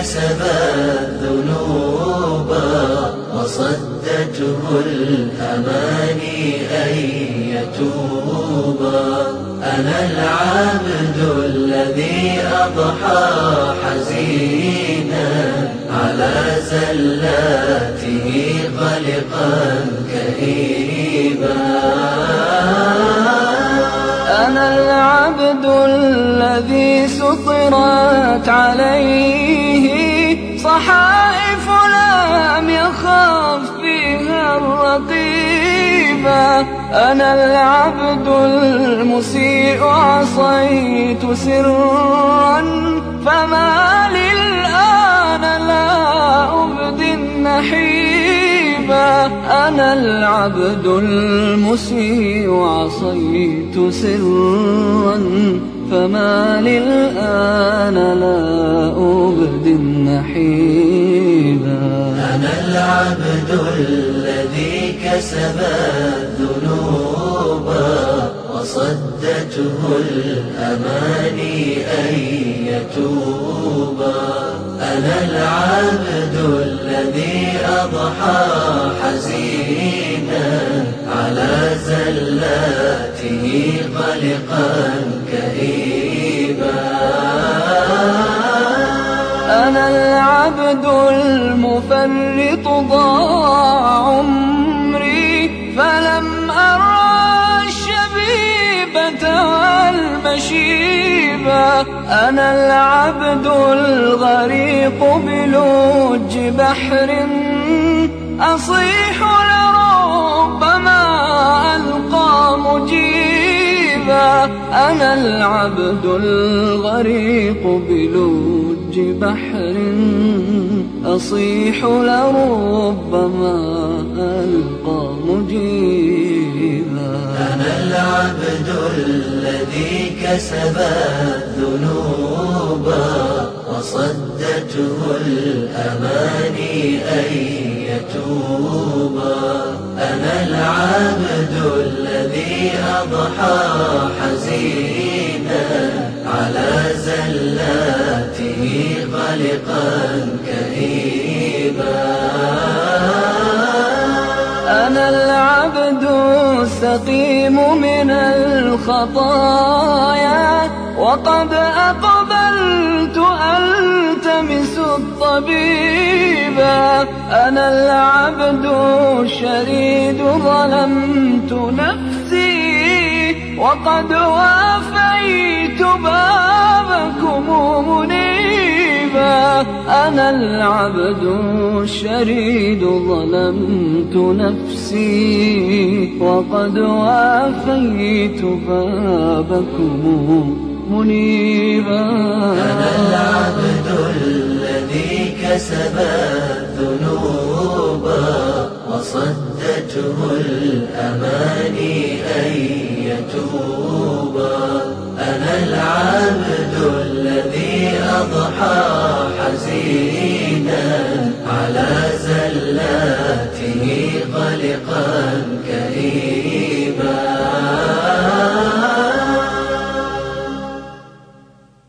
كسب الذنوب وصدته الأماني أن يتوب أنا العبد الذي أضحى حزينا على زلاته قلقا كئيبا. أنا العبد الذي سطرت عليه صحائف لم يخف فيها الرقيبة أنا العبد المسيء عصيت سرا فما للآن لا أبدي النحيبا أنا العبد المسيء عصيت سرا. فما للآن لا أبدي النحيبا أنا العبد الذي كسب الذنوب وصدته الأماني أن يتوب. أنا العبد الذي أضحى حزينا على زلاته قلقا العبد المفرط ضاع عمري فلم أرى الشبيبة والمشيبة أنا العبد الغريق بلوج بحر أصيح لربما ألقى مجيبا. أنا العبد الغريق بلوج بحر أصيح لربما ألقى مجيبا. أنا العبد الذي كسب الذنوب وصدته الأماني أن يتوب. أنا العبد الذي أضحى حزينا. قلقا كئيبا أنا العبد السقيم من الخطايا وقد أقبلت ألتمس الطبيبا أنا العبد الشريد ظلمت نفسي وقد وافيت العبد الشريد ظلمت نفسي وقد وافيت بابكم منيبا. أنا العبد الذي كسب الذنوب وصدته الأماني أن يتوب. أنا العبد قلقا كئيبا